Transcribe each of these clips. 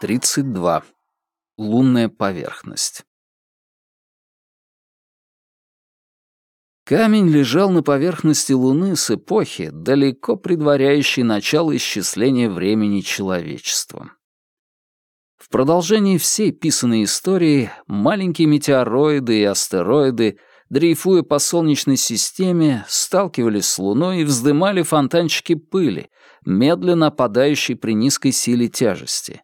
Тридцать два. Лунная поверхность. Камень лежал на поверхности Луны с эпохи, далеко предваряющей начало исчисления времени человечеством. В продолжении всей писанной истории маленькие метеороиды и астероиды, дрейфуя по Солнечной системе, сталкивались с Луной и вздымали фонтанчики пыли, медленно опадающей при низкой силе тяжести.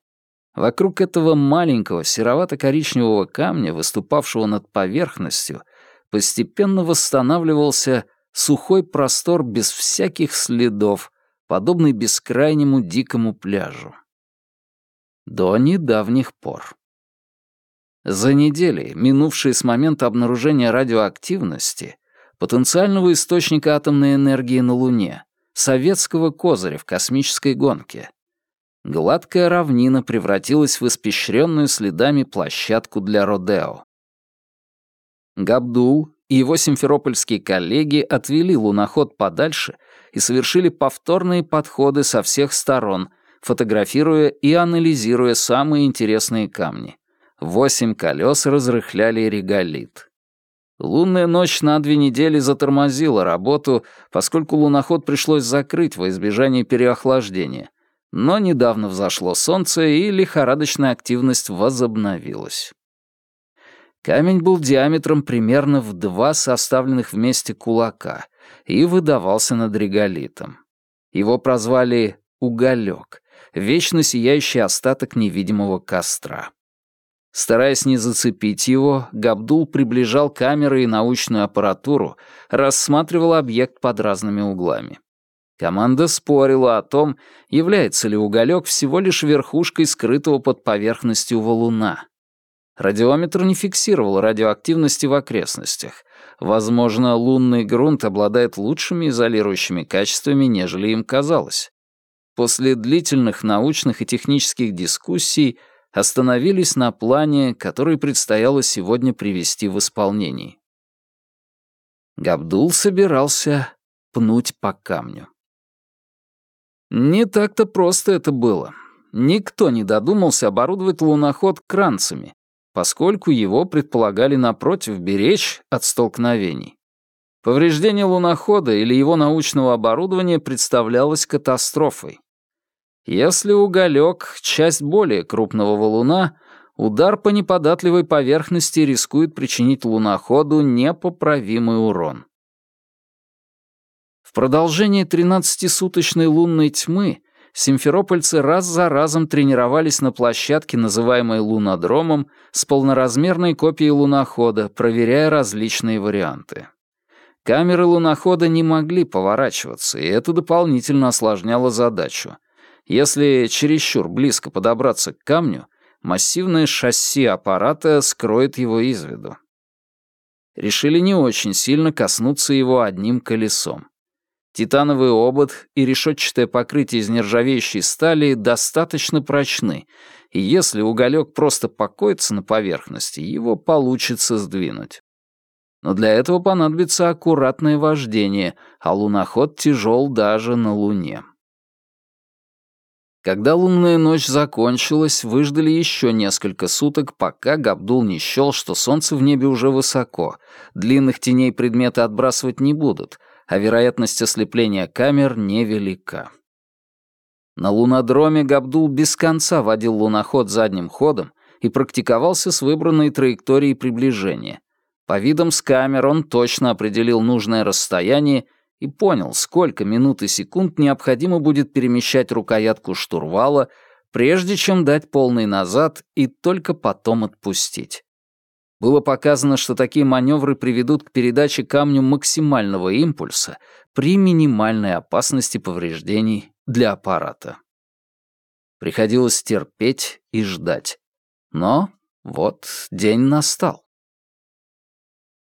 Вокруг этого маленького серовато-коричневого камня, выступавшего над поверхностью, постепенно восстанавливался сухой простор без всяких следов, подобный бескрайнему дикому пляжу. До недавних пор. За недели, минувшие с момента обнаружения радиоактивности, потенциального источника атомной энергии на Луне, советского козыря в космической гонке, гладкая равнина превратилась в испещренную следами площадку для Родео. Габдул и его симферопольские коллеги отвели луноход подальше и совершили повторные подходы со всех сторон, фотографируя и анализируя самые интересные камни. Восемь колес разрыхляли реголит. Лунная ночь на две недели затормозила работу, поскольку луноход пришлось закрыть во избежание переохлаждения. Но недавно взошло солнце, и лихорадочная активность возобновилась. Камень был диаметром примерно в два составленных вместе кулака и выдавался над реголитом. Его прозвали «уголек», вечно сияющий остаток невидимого костра. Стараясь не зацепить его, Габдул приближал камеры и научную аппаратуру, рассматривал объект под разными углами. Команда спорила о том, является ли уголек всего лишь верхушкой скрытого под поверхностью валуна. Радиометр не фиксировал радиоактивности в окрестностях. Возможно, лунный грунт обладает лучшими изолирующими качествами, нежели им казалось. После длительных научных и технических дискуссий остановились на плане, который предстояло сегодня привести в исполнение. Габдул собирался пнуть по камню. Не так-то просто это было. Никто не додумался оборудовать луноход кранцами, поскольку его предполагали напротив беречь от столкновений. Повреждение лунохода или его научного оборудования представлялось катастрофой. Если уголек — часть более крупного валуна, удар по неподатливой поверхности рискует причинить луноходу непоправимый урон. В продолжение 13-суточной лунной тьмы симферопольцы раз за разом тренировались на площадке, называемой лунодромом, с полноразмерной копией лунохода, проверяя различные варианты. Камеры лунохода не могли поворачиваться, и это дополнительно осложняло задачу. Если чересчур близко подобраться к камню, массивное шасси аппарата скроет его из виду. Решили не очень сильно коснуться его одним колесом. Титановый обод и решетчатое покрытие из нержавеющей стали достаточно прочны, и если уголек просто покоится на поверхности, его получится сдвинуть. Но для этого понадобится аккуратное вождение, а луноход тяжел даже на Луне. Когда лунная ночь закончилась, выждали еще несколько суток, пока Габдул не счел, что солнце в небе уже высоко, длинных теней предметы отбрасывать не будут, а вероятность ослепления камер невелика. На лунодроме Габдул без конца водил луноход задним ходом и практиковался с выбранной траекторией приближения. По видам с камер он точно определил нужное расстояние и понял, сколько минут и секунд необходимо будет перемещать рукоятку штурвала, прежде чем дать полный назад и только потом отпустить. Было показано, что такие маневры приведут к передаче камню максимального импульса при минимальной опасности повреждений для аппарата. Приходилось терпеть и ждать. Но вот день настал.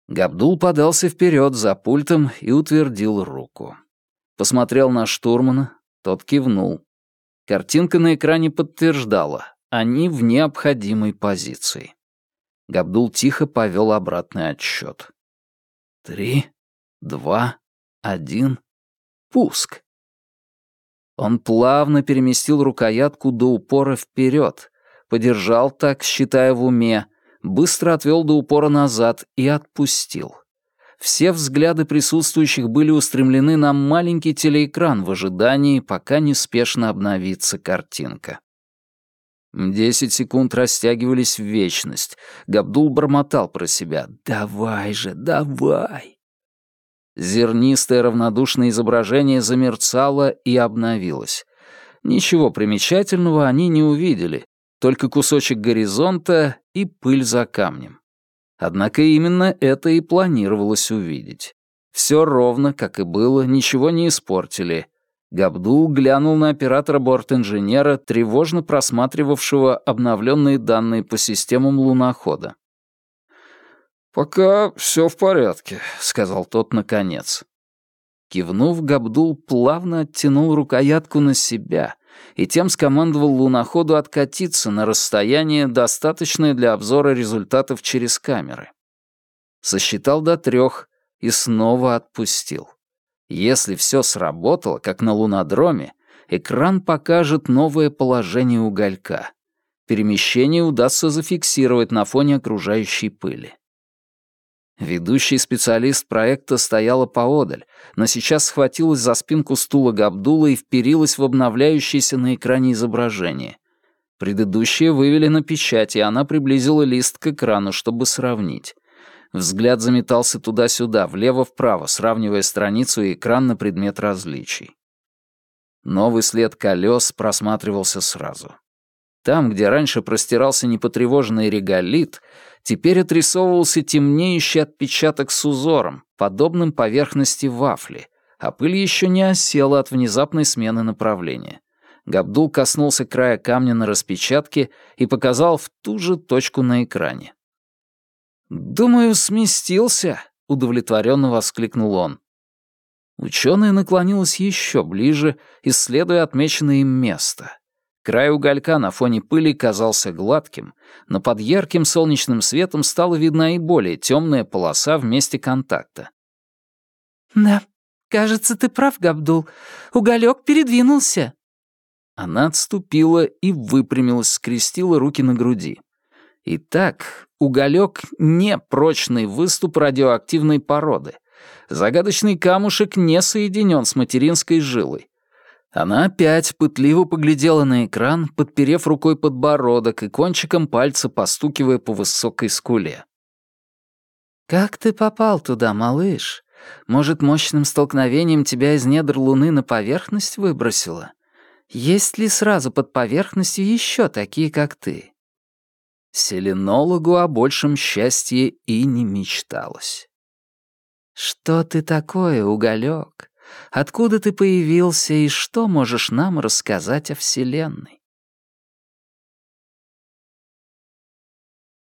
Габдул подался вперед за пультом и утвердил руку. Посмотрел на штурмана, тот кивнул. Картинка на экране подтверждала, они в необходимой позиции. Габдул тихо повел обратный отсчет. Три, два, один, пуск. Он плавно переместил рукоятку до упора вперед, подержал так, считая в уме, быстро отвел до упора назад и отпустил. Все взгляды присутствующих были устремлены на маленький телеэкран в ожидании, пока неспешно обновится картинка. Десять секунд растягивались в вечность. Габдул бормотал про себя. «Давай же, давай!» Зернистое равнодушное изображение замерцало и обновилось. Ничего примечательного они не увидели, только кусочек горизонта и пыль за камнем. Однако именно это и планировалось увидеть. Все ровно, как и было, ничего не испортили. Габдул глянул на оператора борт-инженера, тревожно просматривавшего обновленные данные по системам лунохода. «Пока все в порядке», — сказал тот наконец. Кивнув, Габдул плавно оттянул рукоятку на себя и тем скомандовал луноходу откатиться на расстояние, достаточное для обзора результатов через камеры. Сосчитал до трех и снова отпустил. Если все сработало, как на лунодроме, экран покажет новое положение уголька. Перемещение удастся зафиксировать на фоне окружающей пыли. Ведущий специалист проекта стояла поодаль, но сейчас схватилась за спинку стула Габдула и вперилась в обновляющееся на экране изображение. Предыдущее вывели на печать, и она приблизила лист к экрану, чтобы сравнить. Взгляд заметался туда-сюда, влево-вправо, сравнивая страницу и экран на предмет различий. Новый след колес просматривался сразу. Там, где раньше простирался непотревоженный реголит, теперь отрисовывался темнеющий отпечаток с узором, подобным поверхности вафли, а пыль еще не осела от внезапной смены направления. Габдул коснулся края камня на распечатке и показал в ту же точку на экране. «Думаю, сместился», — удовлетворенно воскликнул он. Ученая наклонилась еще ближе, исследуя отмеченное им место. Край уголька на фоне пыли казался гладким, но под ярким солнечным светом стала видна и более темная полоса в месте контакта. «Да, кажется, ты прав, Габдул. Уголек передвинулся». Она отступила и выпрямилась, скрестила руки на груди. Итак, уголек — не прочный выступ радиоактивной породы. Загадочный камушек не соединен с материнской жилой. Она опять пытливо поглядела на экран, подперев рукой подбородок и кончиком пальца постукивая по высокой скуле. «Как ты попал туда, малыш? Может, мощным столкновением тебя из недр Луны на поверхность выбросило? Есть ли сразу под поверхностью еще такие, как ты?» Селенологу о большем счастье и не мечталось. «Что ты такое, уголек? Откуда ты появился и что можешь нам рассказать о Вселенной?»